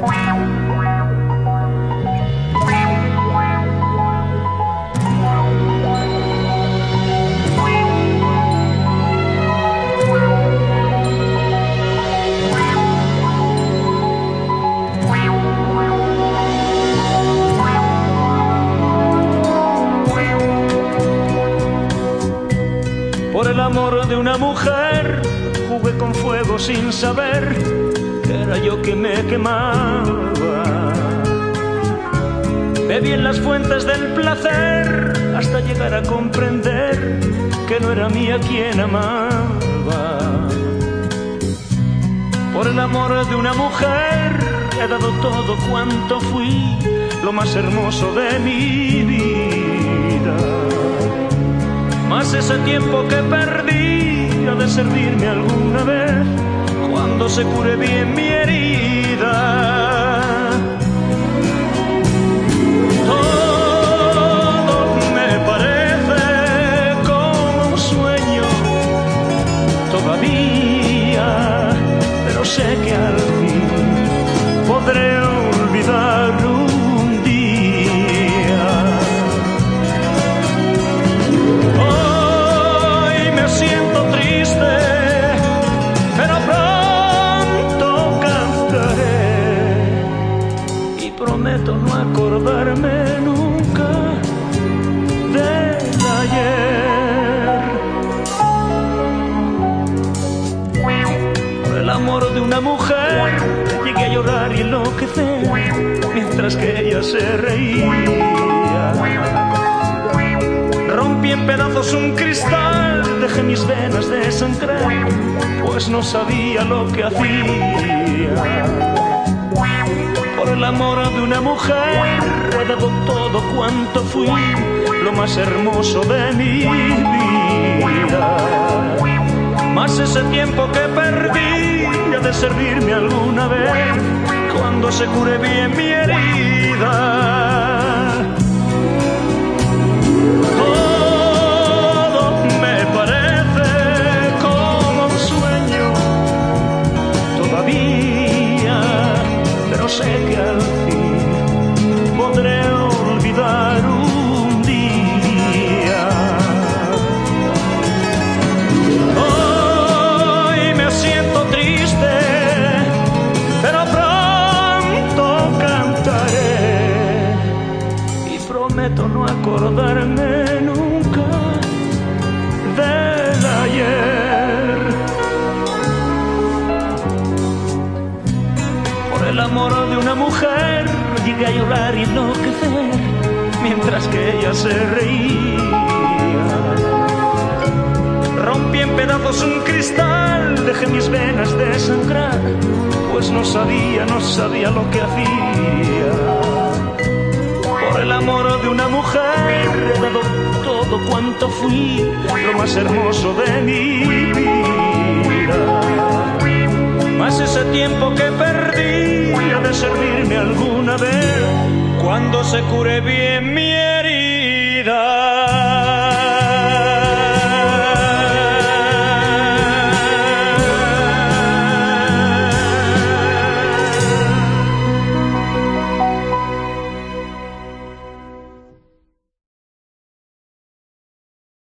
Por el amor de una mujer jugué con fuego sin saber quemaba. Bebí en las fuentes del placer hasta llegar a comprender que no era mía quien amaba. Por el amor de una mujer he dado todo cuanto fui, lo más hermoso de mi vida. Más ese tiempo que perdí ha de servirme alguna vez cuando se cure bien mi herida. Todo acordarme nunca del ayer. El amor de una mujer llegué a llorar y enloquecer mientras que ella se reía. Rompí en pedazos un cristal, dejé mis venas de sangrar, pues no sabía lo que hacía. Por el amor de una mujer he dado todo cuanto fui, lo más hermoso de mi vida. Más ese tiempo que perdí ha de servirme alguna vez cuando se cure bien mi herida. No acordarme nunca del ayer. Por el amor de una mujer llegué a llorar y enloquecer mientras que ella se reía. Rompí en pedazos un cristal, dejé mis venas de sangrar, pues no sabía, no sabía lo que hacía. De una mujer he todo cuanto fui, lo más hermoso de mi vida. Más ese tiempo que perdí ha de servirme alguna vez cuando se cure bien mi herida.